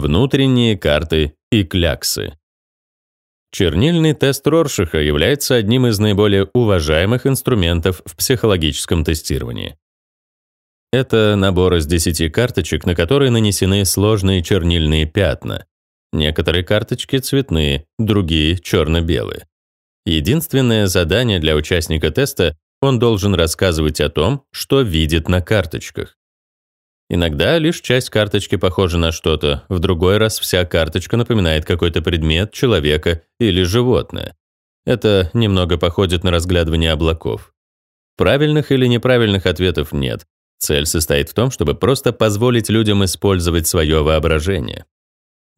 Внутренние карты и кляксы. Чернильный тест Роршиха является одним из наиболее уважаемых инструментов в психологическом тестировании. Это набор из 10 карточек, на которые нанесены сложные чернильные пятна. Некоторые карточки цветные, другие черно-белые. Единственное задание для участника теста — он должен рассказывать о том, что видит на карточках. Иногда лишь часть карточки похожа на что-то, в другой раз вся карточка напоминает какой-то предмет, человека или животное. Это немного походит на разглядывание облаков. Правильных или неправильных ответов нет. Цель состоит в том, чтобы просто позволить людям использовать свое воображение.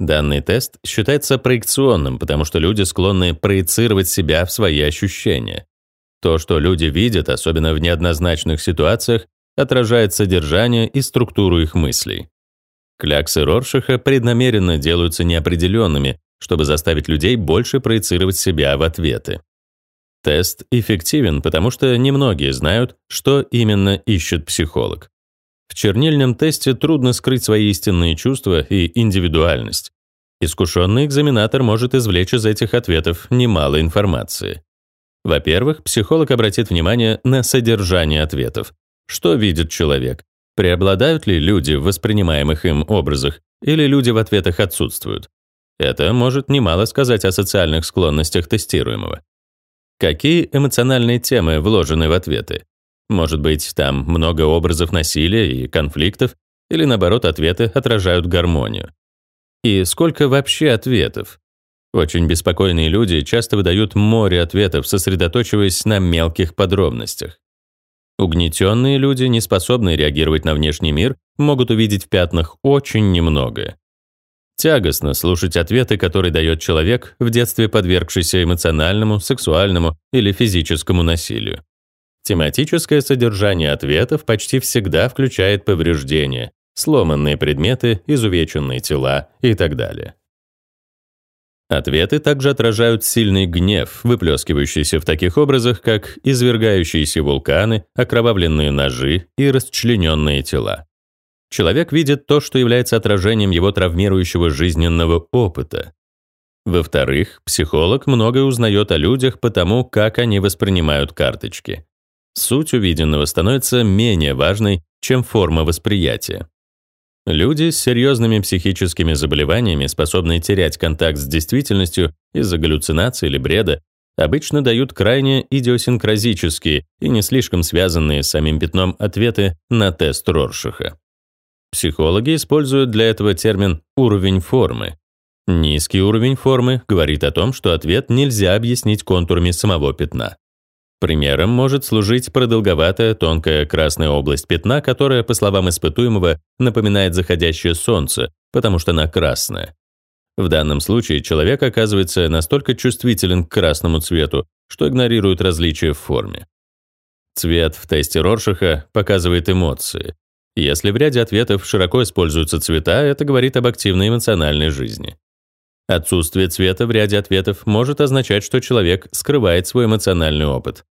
Данный тест считается проекционным, потому что люди склонны проецировать себя в свои ощущения. То, что люди видят, особенно в неоднозначных ситуациях, отражает содержание и структуру их мыслей. Кляксы Роршиха преднамеренно делаются неопределенными, чтобы заставить людей больше проецировать себя в ответы. Тест эффективен, потому что немногие знают, что именно ищет психолог. В чернильном тесте трудно скрыть свои истинные чувства и индивидуальность. Искушенный экзаменатор может извлечь из этих ответов немало информации. Во-первых, психолог обратит внимание на содержание ответов, что видит человек? Преобладают ли люди в воспринимаемых им образах, или люди в ответах отсутствуют? Это может немало сказать о социальных склонностях тестируемого. Какие эмоциональные темы вложены в ответы? Может быть, там много образов насилия и конфликтов, или наоборот, ответы отражают гармонию. И сколько вообще ответов? Очень беспокойные люди часто выдают море ответов, сосредоточиваясь на мелких подробностях. Угнетенные люди, не способные реагировать на внешний мир, могут увидеть в пятнах очень немного. Тягостно слушать ответы, которые дает человек, в детстве подвергшийся эмоциональному, сексуальному или физическому насилию. Тематическое содержание ответов почти всегда включает повреждения, сломанные предметы, изувеченные тела и так далее. Ответы также отражают сильный гнев, выплескивающийся в таких образах, как извергающиеся вулканы, окровавленные ножи и расчлененные тела. Человек видит то, что является отражением его травмирующего жизненного опыта. Во-вторых, психолог многое узнает о людях по тому, как они воспринимают карточки. Суть увиденного становится менее важной, чем форма восприятия. Люди с серьезными психическими заболеваниями, способные терять контакт с действительностью из-за галлюцинаций или бреда, обычно дают крайне идиосинкразические и не слишком связанные с самим пятном ответы на тест Роршиха. Психологи используют для этого термин «уровень формы». Низкий уровень формы говорит о том, что ответ нельзя объяснить контурами самого пятна. Примером может служить продолговатая тонкая красная область пятна, которая, по словам испытуемого, напоминает заходящее солнце, потому что она красная. В данном случае человек оказывается настолько чувствителен к красному цвету, что игнорирует различия в форме. Цвет в тесте Роршаха показывает эмоции. Если в ряде ответов широко используются цвета, это говорит об активной эмоциональной жизни. Отсутствие цвета в ряде ответов может означать, что человек скрывает свой эмоциональный опыт.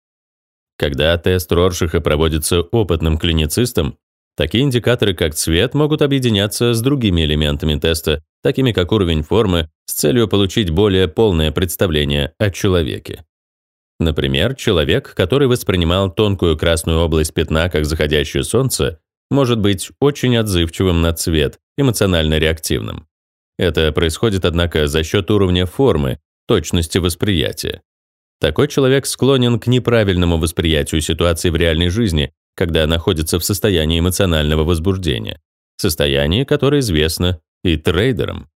Когда тест Роршиха проводится опытным клиницистом, такие индикаторы, как цвет, могут объединяться с другими элементами теста, такими как уровень формы, с целью получить более полное представление о человеке. Например, человек, который воспринимал тонкую красную область пятна как заходящее солнце, может быть очень отзывчивым на цвет, эмоционально реактивным. Это происходит, однако, за счет уровня формы, точности восприятия. Такой человек склонен к неправильному восприятию ситуации в реальной жизни, когда находится в состоянии эмоционального возбуждения, состояние, которое известно и трейдерам.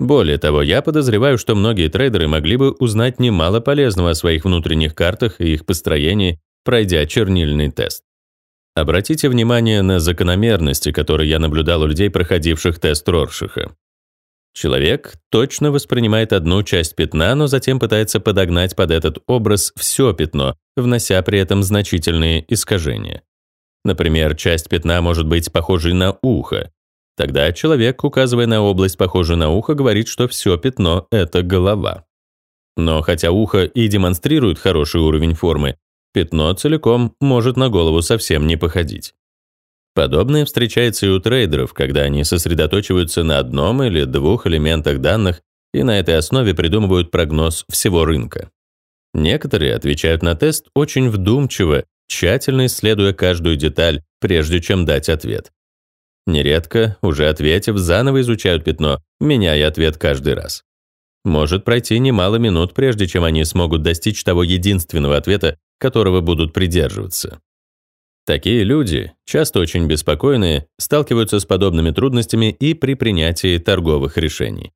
Более того, я подозреваю, что многие трейдеры могли бы узнать немало полезного о своих внутренних картах и их построении, пройдя чернильный тест. Обратите внимание на закономерности, которые я наблюдал у людей, проходивших тест Роршиха. Человек точно воспринимает одну часть пятна, но затем пытается подогнать под этот образ все пятно, внося при этом значительные искажения. Например, часть пятна может быть похожей на ухо. Тогда человек, указывая на область, похожую на ухо, говорит, что все пятно — это голова. Но хотя ухо и демонстрирует хороший уровень формы, пятно целиком может на голову совсем не походить. Подобное встречается и у трейдеров, когда они сосредоточиваются на одном или двух элементах данных и на этой основе придумывают прогноз всего рынка. Некоторые отвечают на тест очень вдумчиво, тщательно исследуя каждую деталь, прежде чем дать ответ. Нередко, уже ответив, заново изучают пятно, меняя ответ каждый раз. Может пройти немало минут, прежде чем они смогут достичь того единственного ответа, которого будут придерживаться. Такие люди, часто очень беспокойные, сталкиваются с подобными трудностями и при принятии торговых решений.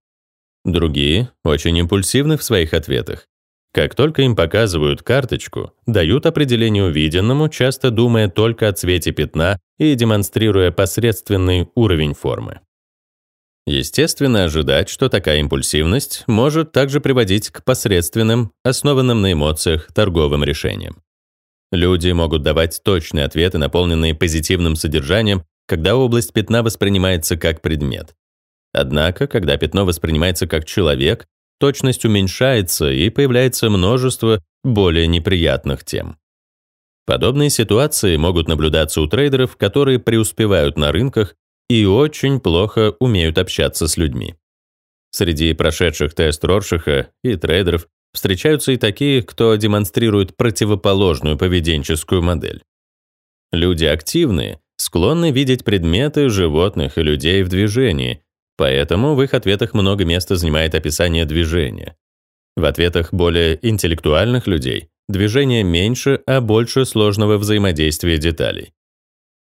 Другие очень импульсивны в своих ответах. Как только им показывают карточку, дают определение увиденному, часто думая только о цвете пятна и демонстрируя посредственный уровень формы. Естественно ожидать, что такая импульсивность может также приводить к посредственным, основанным на эмоциях, торговым решениям. Люди могут давать точные ответы, наполненные позитивным содержанием, когда область пятна воспринимается как предмет. Однако, когда пятно воспринимается как человек, точность уменьшается и появляется множество более неприятных тем. Подобные ситуации могут наблюдаться у трейдеров, которые преуспевают на рынках и очень плохо умеют общаться с людьми. Среди прошедших тест Роршиха и трейдеров встречаются и такие, кто демонстрирует противоположную поведенческую модель. Люди активные, склонны видеть предметы, животных и людей в движении, поэтому в их ответах много места занимает описание движения. В ответах более интеллектуальных людей движение меньше, а больше сложного взаимодействия деталей.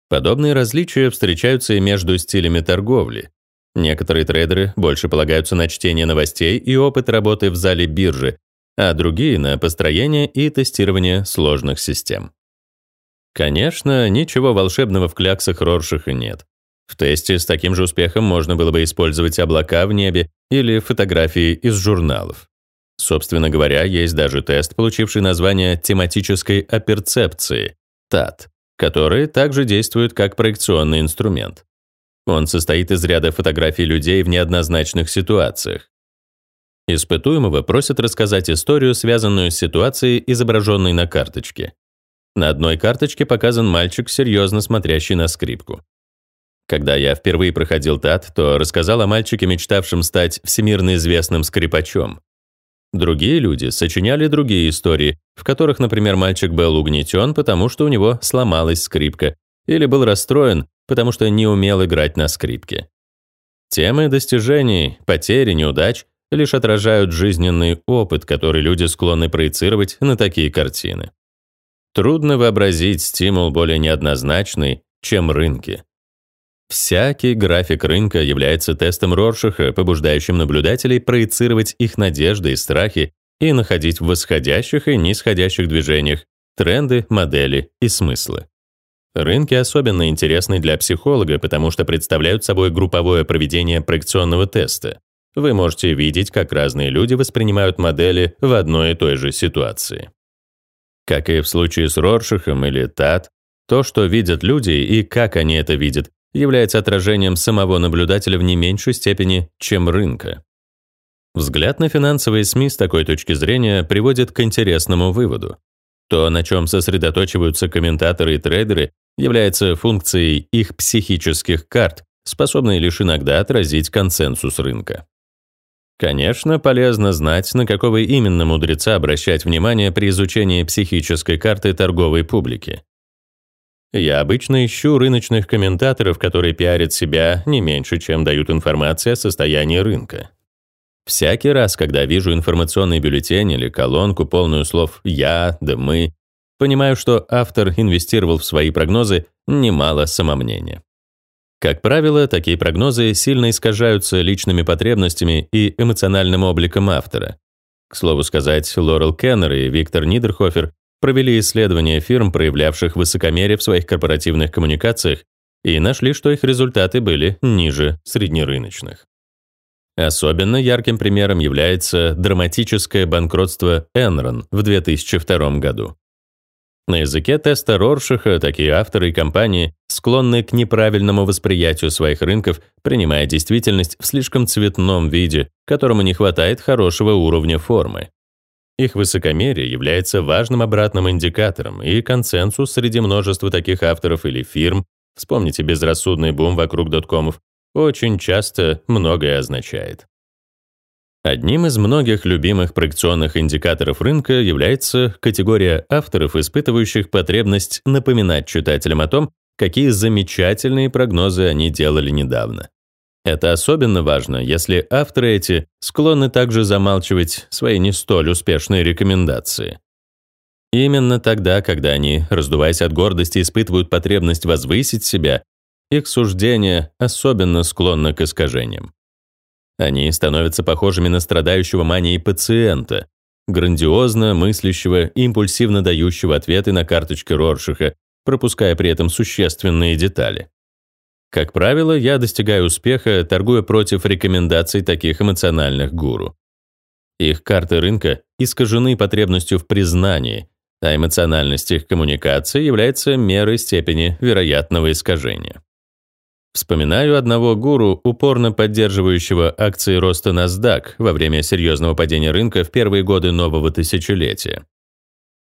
Подобные различия встречаются и между стилями торговли. Некоторые трейдеры больше полагаются на чтение новостей и опыт работы в зале биржи, а другие — на построение и тестирование сложных систем. Конечно, ничего волшебного в кляксах Роршиха нет. В тесте с таким же успехом можно было бы использовать облака в небе или фотографии из журналов. Собственно говоря, есть даже тест, получивший название тематической оперцепции – ТАТ который также действует как проекционный инструмент. Он состоит из ряда фотографий людей в неоднозначных ситуациях. Испытуемого просят рассказать историю, связанную с ситуацией, изображенной на карточке. На одной карточке показан мальчик, серьезно смотрящий на скрипку. Когда я впервые проходил ТАТ, то рассказал о мальчике, мечтавшем стать всемирно известным скрипачом. Другие люди сочиняли другие истории, в которых, например, мальчик был угнетен, потому что у него сломалась скрипка, или был расстроен, потому что не умел играть на скрипке. Темы достижений, потери, неудач лишь отражают жизненный опыт, который люди склонны проецировать на такие картины. Трудно вообразить стимул более неоднозначный, чем рынки. Всякий график рынка является тестом Роршаха, побуждающим наблюдателей проецировать их надежды и страхи и находить в восходящих и нисходящих движениях тренды, модели и смыслы. Рынки особенно интересны для психолога, потому что представляют собой групповое проведение проекционного теста. Вы можете видеть, как разные люди воспринимают модели в одной и той же ситуации. Как и в случае с Роршахом или ТАТ, то, что видят люди и как они это видят, является отражением самого наблюдателя в не меньшей степени, чем рынка. Взгляд на финансовые СМИ с такой точки зрения приводит к интересному выводу. То, на чем сосредоточиваются комментаторы и трейдеры, является функцией их психических карт, способной лишь иногда отразить консенсус рынка. Конечно, полезно знать, на какого именно мудреца обращать внимание при изучении психической карты торговой публики. Я обычно ищу рыночных комментаторов, которые пиарят себя не меньше, чем дают информацию о состоянии рынка. Всякий раз, когда вижу информационный бюллетень или колонку, полную слов «я», «да мы», понимаю, что автор инвестировал в свои прогнозы немало самомнения. Как правило, такие прогнозы сильно искажаются личными потребностями и эмоциональным обликом автора. К слову сказать, Лорел Кеннер и Виктор Нидерхофер провели исследования фирм, проявлявших высокомерие в своих корпоративных коммуникациях, и нашли, что их результаты были ниже среднерыночных. Особенно ярким примером является драматическое банкротство Enron в 2002 году. На языке теста Роршиха такие авторы и компании склонны к неправильному восприятию своих рынков, принимая действительность в слишком цветном виде, которому не хватает хорошего уровня формы. Их высокомерие является важным обратным индикатором, и консенсус среди множества таких авторов или фирм вспомните безрассудный бум вокруг доткомов, очень часто многое означает. Одним из многих любимых проекционных индикаторов рынка является категория авторов, испытывающих потребность напоминать читателям о том, какие замечательные прогнозы они делали недавно. Это особенно важно, если авторы эти склонны также замалчивать свои не столь успешные рекомендации. Именно тогда, когда они, раздуваясь от гордости, испытывают потребность возвысить себя, их суждения особенно склонны к искажениям. Они становятся похожими на страдающего манией пациента, грандиозно мыслящего и импульсивно дающего ответы на карточке Роршиха, пропуская при этом существенные детали. Как правило, я достигаю успеха, торгуя против рекомендаций таких эмоциональных гуру. Их карты рынка искажены потребностью в признании, а эмоциональность их коммуникации является мерой степени вероятного искажения. Вспоминаю одного гуру, упорно поддерживающего акции роста NASDAQ во время серьезного падения рынка в первые годы нового тысячелетия.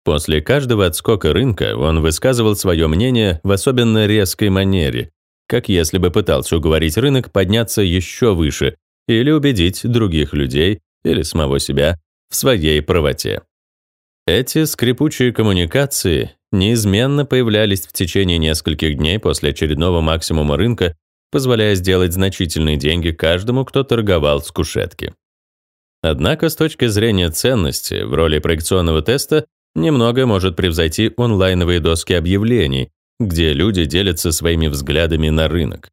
После каждого отскока рынка он высказывал свое мнение в особенно резкой манере, как если бы пытался уговорить рынок подняться еще выше или убедить других людей или самого себя в своей правоте. Эти скрипучие коммуникации неизменно появлялись в течение нескольких дней после очередного максимума рынка, позволяя сделать значительные деньги каждому, кто торговал с кушетки. Однако с точки зрения ценности в роли проекционного теста немного может превзойти онлайновые доски объявлений, где люди делятся своими взглядами на рынок.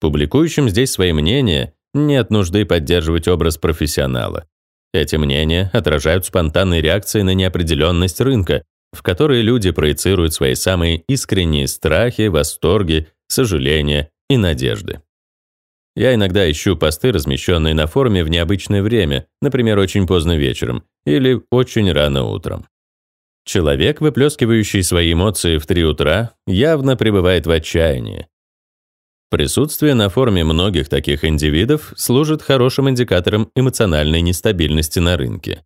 Публикующим здесь свои мнения нет нужды поддерживать образ профессионала. Эти мнения отражают спонтанные реакции на неопределенность рынка, в которые люди проецируют свои самые искренние страхи, восторги, сожаления и надежды. Я иногда ищу посты, размещенные на форуме в необычное время, например, очень поздно вечером или очень рано утром. Человек, выплескивающий свои эмоции в 3 утра, явно пребывает в отчаянии. Присутствие на форуме многих таких индивидов служит хорошим индикатором эмоциональной нестабильности на рынке.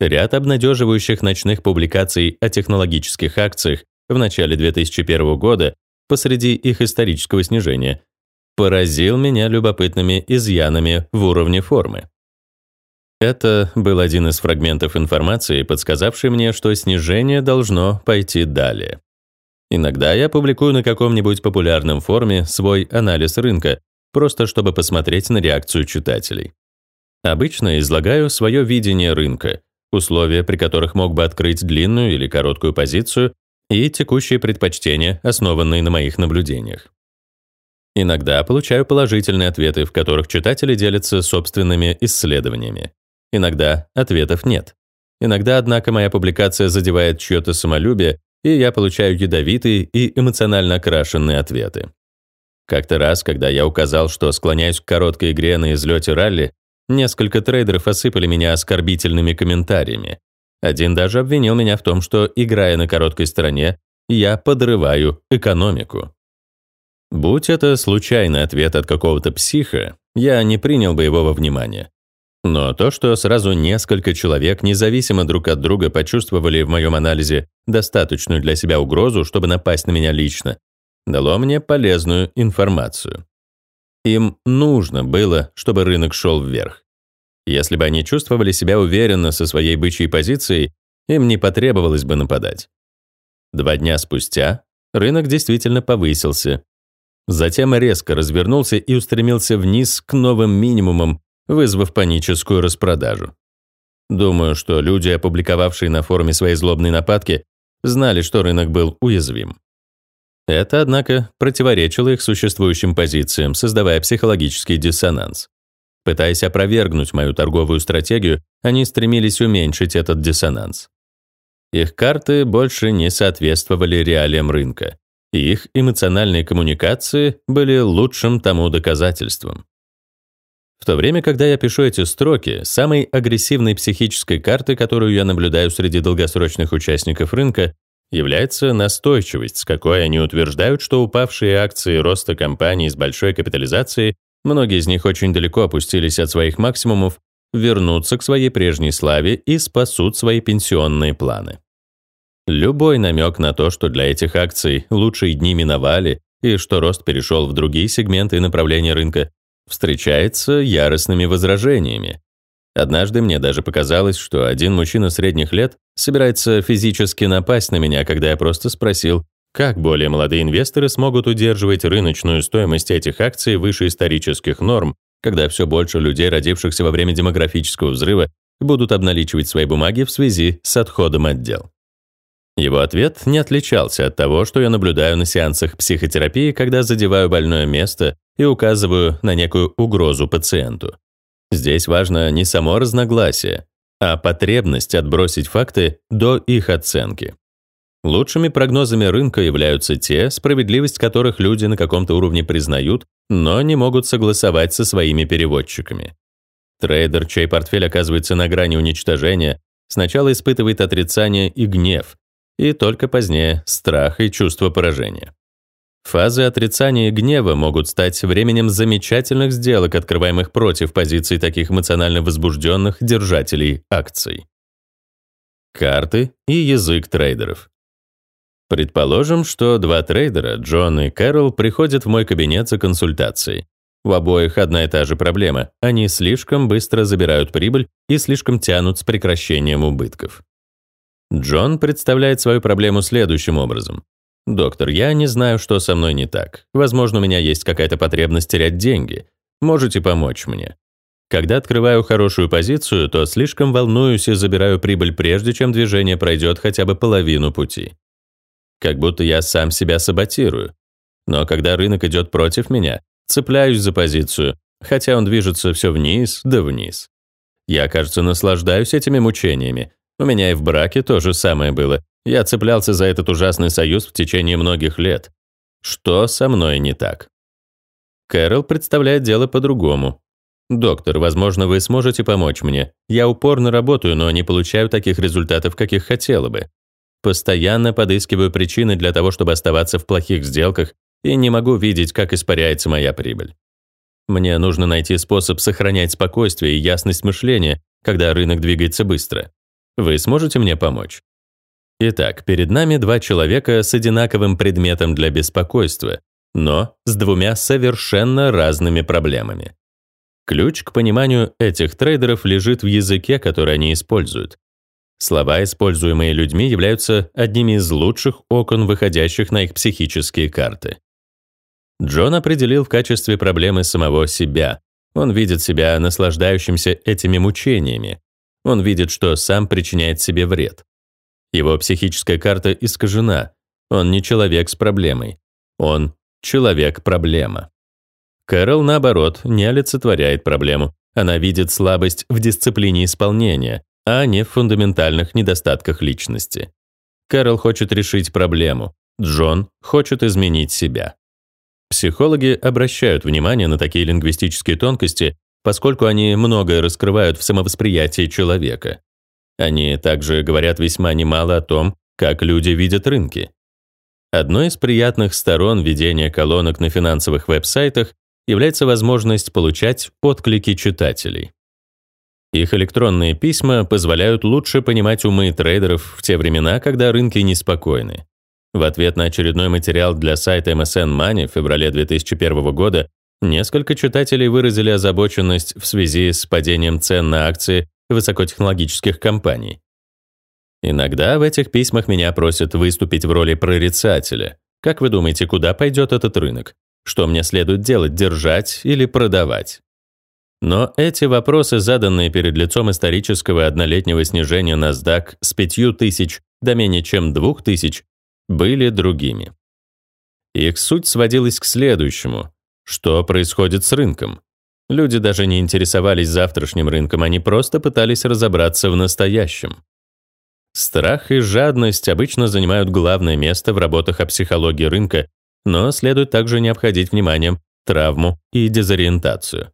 Ряд обнадеживающих ночных публикаций о технологических акциях в начале 2001 года посреди их исторического снижения поразил меня любопытными изъянами в уровне формы. Это был один из фрагментов информации, подсказавший мне, что снижение должно пойти далее. Иногда я публикую на каком-нибудь популярном форуме свой анализ рынка, просто чтобы посмотреть на реакцию читателей. Обычно излагаю свое видение рынка, условия, при которых мог бы открыть длинную или короткую позицию, и текущие предпочтения, основанные на моих наблюдениях. Иногда получаю положительные ответы, в которых читатели делятся собственными исследованиями. Иногда ответов нет. Иногда, однако, моя публикация задевает чье-то самолюбие, и я получаю ядовитые и эмоционально окрашенные ответы. Как-то раз, когда я указал, что склоняюсь к короткой игре на излете ралли, Несколько трейдеров осыпали меня оскорбительными комментариями. Один даже обвинил меня в том, что, играя на короткой стороне, я подрываю экономику. Будь это случайный ответ от какого-то психа, я не принял бы его во внимание. Но то, что сразу несколько человек, независимо друг от друга, почувствовали в моем анализе достаточную для себя угрозу, чтобы напасть на меня лично, дало мне полезную информацию. Им нужно было, чтобы рынок шел вверх. Если бы они чувствовали себя уверенно со своей бычьей позицией, им не потребовалось бы нападать. Два дня спустя рынок действительно повысился. Затем резко развернулся и устремился вниз к новым минимумам, вызвав паническую распродажу. Думаю, что люди, опубликовавшие на форуме свои злобные нападки, знали, что рынок был уязвим. Это, однако, противоречило их существующим позициям, создавая психологический диссонанс. Пытаясь опровергнуть мою торговую стратегию, они стремились уменьшить этот диссонанс. Их карты больше не соответствовали реалиям рынка, и их эмоциональные коммуникации были лучшим тому доказательством. В то время, когда я пишу эти строки, самой агрессивной психической картой, которую я наблюдаю среди долгосрочных участников рынка, является настойчивость, с какой они утверждают, что упавшие акции роста компаний с большой капитализацией, многие из них очень далеко опустились от своих максимумов, вернутся к своей прежней славе и спасут свои пенсионные планы. Любой намек на то, что для этих акций лучшие дни миновали, и что рост перешел в другие сегменты и направления рынка, встречается яростными возражениями. Однажды мне даже показалось, что один мужчина средних лет собирается физически напасть на меня, когда я просто спросил, как более молодые инвесторы смогут удерживать рыночную стоимость этих акций выше исторических норм, когда все больше людей, родившихся во время демографического взрыва, будут обналичивать свои бумаги в связи с отходом от дел. Его ответ не отличался от того, что я наблюдаю на сеансах психотерапии, когда задеваю больное место и указываю на некую угрозу пациенту. Здесь важно не само разногласие, а потребность отбросить факты до их оценки. Лучшими прогнозами рынка являются те, справедливость которых люди на каком-то уровне признают, но не могут согласовать со своими переводчиками. Трейдер, чей портфель оказывается на грани уничтожения, сначала испытывает отрицание и гнев, и только позднее страх и чувство поражения. Фазы отрицания и гнева могут стать временем замечательных сделок, открываемых против позиций таких эмоционально возбужденных держателей акций. Карты и язык трейдеров. Предположим, что два трейдера, Джон и Кэрол, приходят в мой кабинет за консультацией. У обоих одна и та же проблема. Они слишком быстро забирают прибыль и слишком тянут с прекращением убытков. Джон представляет свою проблему следующим образом. «Доктор, я не знаю, что со мной не так. Возможно, у меня есть какая-то потребность терять деньги. Можете помочь мне?» Когда открываю хорошую позицию, то слишком волнуюсь и забираю прибыль прежде, чем движение пройдет хотя бы половину пути как будто я сам себя саботирую. Но когда рынок идет против меня, цепляюсь за позицию, хотя он движется все вниз да вниз. Я, кажется, наслаждаюсь этими мучениями. У меня и в браке то же самое было. Я цеплялся за этот ужасный союз в течение многих лет. Что со мной не так? Кэрол представляет дело по-другому. «Доктор, возможно, вы сможете помочь мне. Я упорно работаю, но не получаю таких результатов, каких хотела бы. Постоянно подыскиваю причины для того, чтобы оставаться в плохих сделках, и не могу видеть, как испаряется моя прибыль. Мне нужно найти способ сохранять спокойствие и ясность мышления, когда рынок двигается быстро. Вы сможете мне помочь? Итак, перед нами два человека с одинаковым предметом для беспокойства, но с двумя совершенно разными проблемами. Ключ к пониманию этих трейдеров лежит в языке, который они используют. Слова, используемые людьми, являются одними из лучших окон, выходящих на их психические карты. Джон определил в качестве проблемы самого себя. Он видит себя наслаждающимся этими мучениями. Он видит, что сам причиняет себе вред. Его психическая карта искажена. Он не человек с проблемой. Он человек-проблема. Кэрол, наоборот, не олицетворяет проблему. Она видит слабость в дисциплине исполнения, а не в фундаментальных недостатках личности. Кэрол хочет решить проблему, Джон хочет изменить себя. Психологи обращают внимание на такие лингвистические тонкости, поскольку они многое раскрывают в самовосприятии человека. Они также говорят весьма немало о том, как люди видят рынки. Одной из приятных сторон ведения колонок на финансовых веб-сайтах является возможность получать отклики читателей. Их электронные письма позволяют лучше понимать умы трейдеров в те времена, когда рынки неспокойны. В ответ на очередной материал для сайта MSN Money в феврале 2001 года несколько читателей выразили озабоченность в связи с падением цен на акции высокотехнологических компаний. Иногда в этих письмах меня просят выступить в роли прорицателя. Как вы думаете, куда пойдет этот рынок? Что мне следует делать, держать или продавать? Но эти вопросы, заданные перед лицом исторического однолетнего снижения NASDAQ с 5000 до менее чем 2000, были другими. Их суть сводилась к следующему. Что происходит с рынком? Люди даже не интересовались завтрашним рынком, они просто пытались разобраться в настоящем. Страх и жадность обычно занимают главное место в работах о психологии рынка, но следует также не обходить вниманием травму и дезориентацию.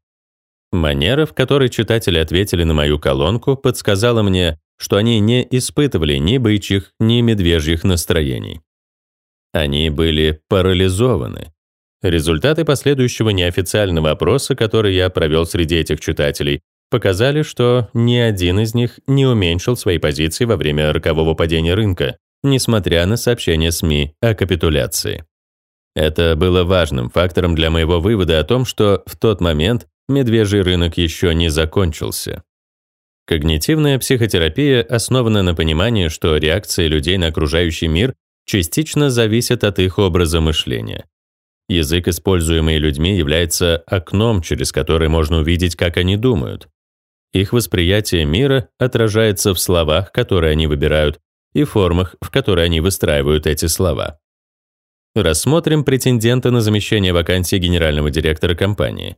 Манера, в которой читатели ответили на мою колонку, подсказала мне, что они не испытывали ни бычьих, ни медвежьих настроений. Они были парализованы. Результаты последующего неофициального опроса, который я провел среди этих читателей, показали, что ни один из них не уменьшил свои позиции во время рокового падения рынка, несмотря на сообщения СМИ о капитуляции. Это было важным фактором для моего вывода о том, что в тот момент медвежий рынок еще не закончился. Когнитивная психотерапия основана на понимании, что реакции людей на окружающий мир частично зависят от их образа мышления. Язык, используемый людьми, является окном, через которое можно увидеть, как они думают. Их восприятие мира отражается в словах, которые они выбирают, и формах, в которые они выстраивают эти слова. Рассмотрим претендента на замещение вакансии генерального директора компании.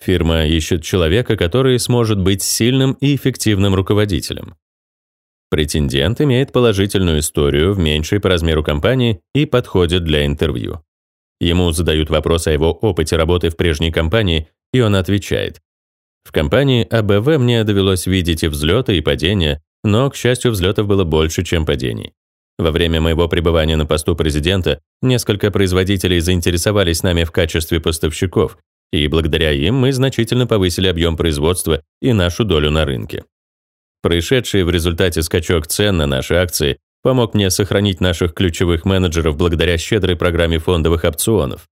Фирма ищет человека, который сможет быть сильным и эффективным руководителем. Претендент имеет положительную историю в меньшей по размеру компании и подходит для интервью. Ему задают вопрос о его опыте работы в прежней компании, и он отвечает. В компании АБВ мне довелось видеть и взлеты, и падения, но, к счастью, взлетов было больше, чем падений. Во время моего пребывания на посту президента несколько производителей заинтересовались нами в качестве поставщиков, и благодаря им мы значительно повысили объем производства и нашу долю на рынке. Происшедший в результате скачок цен на наши акции помог мне сохранить наших ключевых менеджеров благодаря щедрой программе фондовых опционов.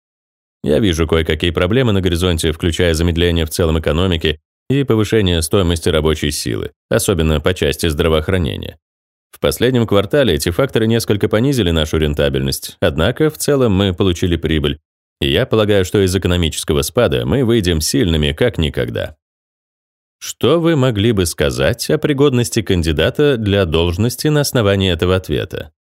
Я вижу кое-какие проблемы на горизонте, включая замедление в целом экономики и повышение стоимости рабочей силы, особенно по части здравоохранения. В последнем квартале эти факторы несколько понизили нашу рентабельность, однако в целом мы получили прибыль, и я полагаю, что из экономического спада мы выйдем сильными как никогда. Что вы могли бы сказать о пригодности кандидата для должности на основании этого ответа?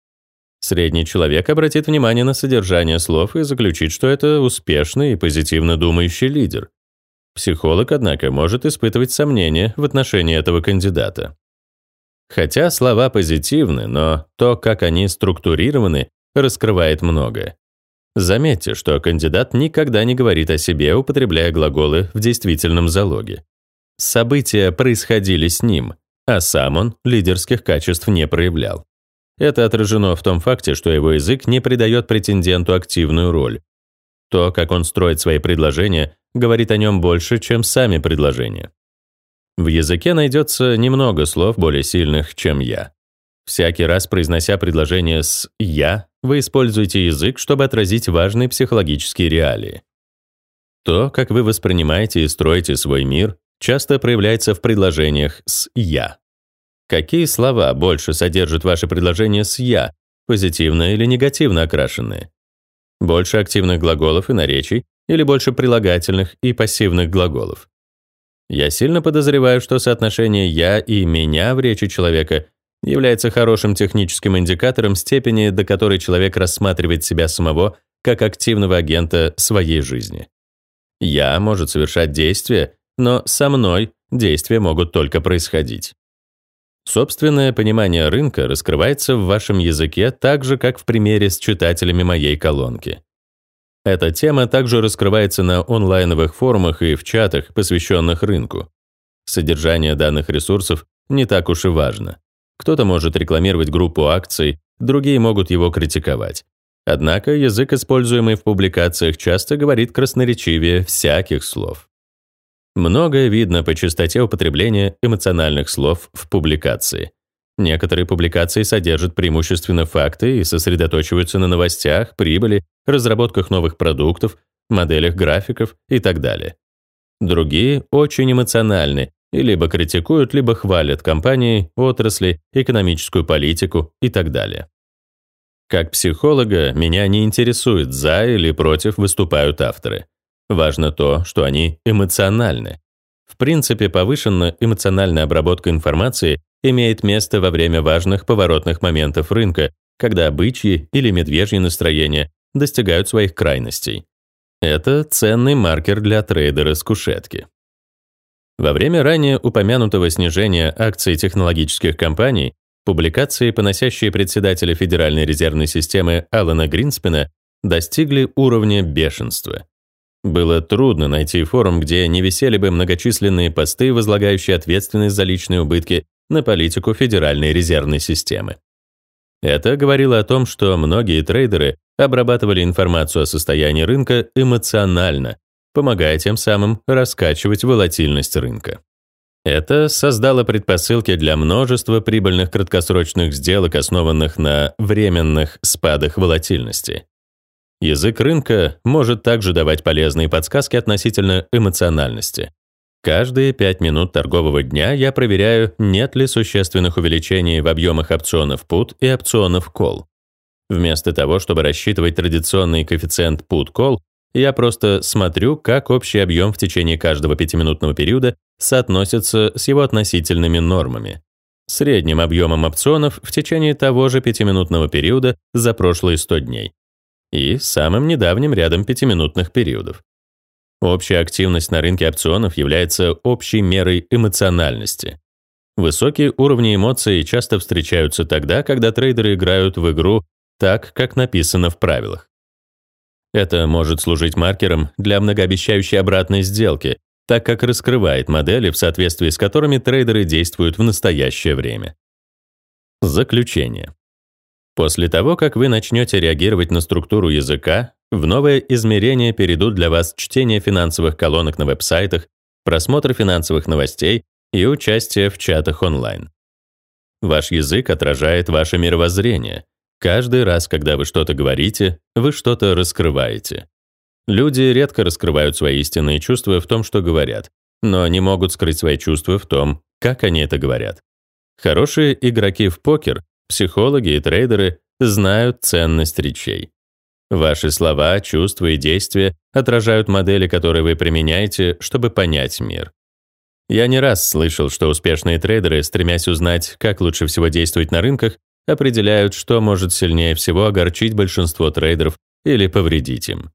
Средний человек обратит внимание на содержание слов и заключит, что это успешный и позитивно думающий лидер. Психолог, однако, может испытывать сомнения в отношении этого кандидата. Хотя слова позитивны, но то, как они структурированы, раскрывает многое. Заметьте, что кандидат никогда не говорит о себе, употребляя глаголы в действительном залоге. События происходили с ним, а сам он лидерских качеств не проявлял. Это отражено в том факте, что его язык не придает претенденту активную роль. То, как он строит свои предложения, говорит о нем больше, чем сами предложения. В языке найдется немного слов более сильных, чем «я». Всякий раз, произнося предложение с «я», вы используете язык, чтобы отразить важные психологические реалии. То, как вы воспринимаете и строите свой мир, часто проявляется в предложениях с «я». Какие слова больше содержат ваше предложение с «я», позитивно или негативно окрашенные? Больше активных глаголов и наречий или больше прилагательных и пассивных глаголов? Я сильно подозреваю, что соотношение «я» и «меня» в речи человека является хорошим техническим индикатором степени, до которой человек рассматривает себя самого как активного агента своей жизни. «Я» может совершать действия, но со мной действия могут только происходить. Собственное понимание рынка раскрывается в вашем языке так же, как в примере с читателями моей колонки. Эта тема также раскрывается на онлайновых форумах и в чатах, посвященных рынку. Содержание данных ресурсов не так уж и важно. Кто-то может рекламировать группу акций, другие могут его критиковать. Однако язык, используемый в публикациях, часто говорит красноречивее всяких слов. Многое видно по частоте употребления эмоциональных слов в публикации. Некоторые публикации содержат преимущественно факты и сосредоточиваются на новостях, прибыли, разработках новых продуктов, моделях графиков и так далее. Другие очень эмоциональны и либо критикуют, либо хвалят компании, отрасли, экономическую политику и так далее. Как психолога, меня не интересует, за или против выступают авторы. Важно то, что они эмоциональны. В принципе, повышенная эмоциональная обработка информации имеет место во время важных поворотных моментов рынка, когда бычьи или медвежьи настроения достигают своих крайностей. Это ценный маркер для трейдера с кушетки. Во время ранее упомянутого снижения акций технологических компаний, публикации, поносящие председателя Федеральной резервной системы Алана Гринспена, достигли уровня бешенства. Было трудно найти форум, где не висели бы многочисленные посты, возлагающие ответственность за личные убытки на политику Федеральной резервной системы. Это говорило о том, что многие трейдеры обрабатывали информацию о состоянии рынка эмоционально, помогая тем самым раскачивать волатильность рынка. Это создало предпосылки для множества прибыльных краткосрочных сделок, основанных на временных спадах волатильности. Язык рынка может также давать полезные подсказки относительно эмоциональности. Каждые 5 минут торгового дня я проверяю, нет ли существенных увеличений в объемах опционов put и опционов call. Вместо того, чтобы рассчитывать традиционный коэффициент put-call, я просто смотрю, как общий объем в течение каждого пятиминутного периода соотносится с его относительными нормами. Средним объемом опционов в течение того же пятиминутного периода за прошлые 100 дней и самым недавним рядом пятиминутных периодов. Общая активность на рынке опционов является общей мерой эмоциональности. Высокие уровни эмоций часто встречаются тогда, когда трейдеры играют в игру так, как написано в правилах. Это может служить маркером для многообещающей обратной сделки, так как раскрывает модели, в соответствии с которыми трейдеры действуют в настоящее время. Заключение. После того, как вы начнете реагировать на структуру языка, в новое измерение перейдут для вас чтение финансовых колонок на веб-сайтах, просмотр финансовых новостей и участие в чатах онлайн. Ваш язык отражает ваше мировоззрение. Каждый раз, когда вы что-то говорите, вы что-то раскрываете. Люди редко раскрывают свои истинные чувства в том, что говорят, но не могут скрыть свои чувства в том, как они это говорят. Хорошие игроки в покер Психологи и трейдеры знают ценность речей. Ваши слова, чувства и действия отражают модели, которые вы применяете, чтобы понять мир. Я не раз слышал, что успешные трейдеры, стремясь узнать, как лучше всего действовать на рынках, определяют, что может сильнее всего огорчить большинство трейдеров или повредить им.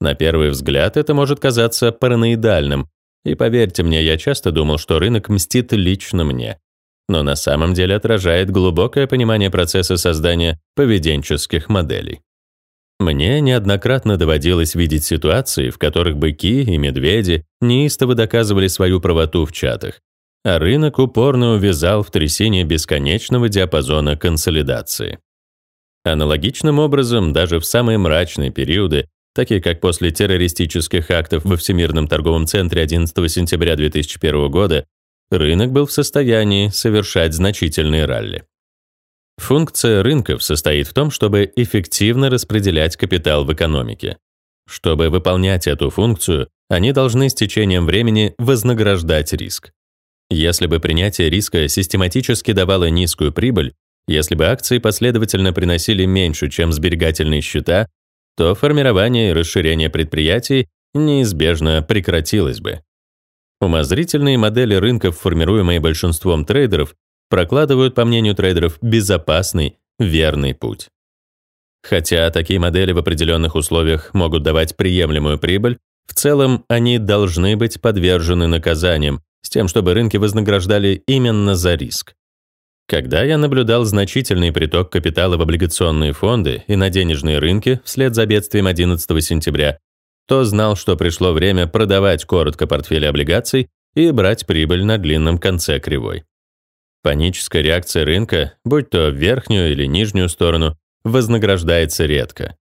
На первый взгляд это может казаться параноидальным, и поверьте мне, я часто думал, что рынок мстит лично мне но на самом деле отражает глубокое понимание процесса создания поведенческих моделей. Мне неоднократно доводилось видеть ситуации, в которых быки и медведи неистово доказывали свою правоту в чатах, а рынок упорно увязал в трясине бесконечного диапазона консолидации. Аналогичным образом, даже в самые мрачные периоды, такие как после террористических актов во Всемирном торговом центре 11 сентября 2001 года, рынок был в состоянии совершать значительные ралли. Функция рынков состоит в том, чтобы эффективно распределять капитал в экономике. Чтобы выполнять эту функцию, они должны с течением времени вознаграждать риск. Если бы принятие риска систематически давало низкую прибыль, если бы акции последовательно приносили меньше, чем сберегательные счета, то формирование и расширение предприятий неизбежно прекратилось бы. Умозрительные модели рынков, формируемые большинством трейдеров, прокладывают, по мнению трейдеров, безопасный, верный путь. Хотя такие модели в определенных условиях могут давать приемлемую прибыль, в целом они должны быть подвержены наказаниям, с тем, чтобы рынки вознаграждали именно за риск. Когда я наблюдал значительный приток капитала в облигационные фонды и на денежные рынки вслед за бедствием 11 сентября, то знал, что пришло время продавать коротко портфели облигаций и брать прибыль на длинном конце кривой. Паническая реакция рынка, будь то в верхнюю или нижнюю сторону, вознаграждается редко.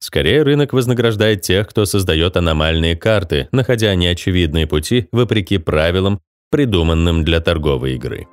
Скорее, рынок вознаграждает тех, кто создает аномальные карты, находя неочевидные пути вопреки правилам, придуманным для торговой игры.